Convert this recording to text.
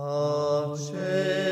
Acestea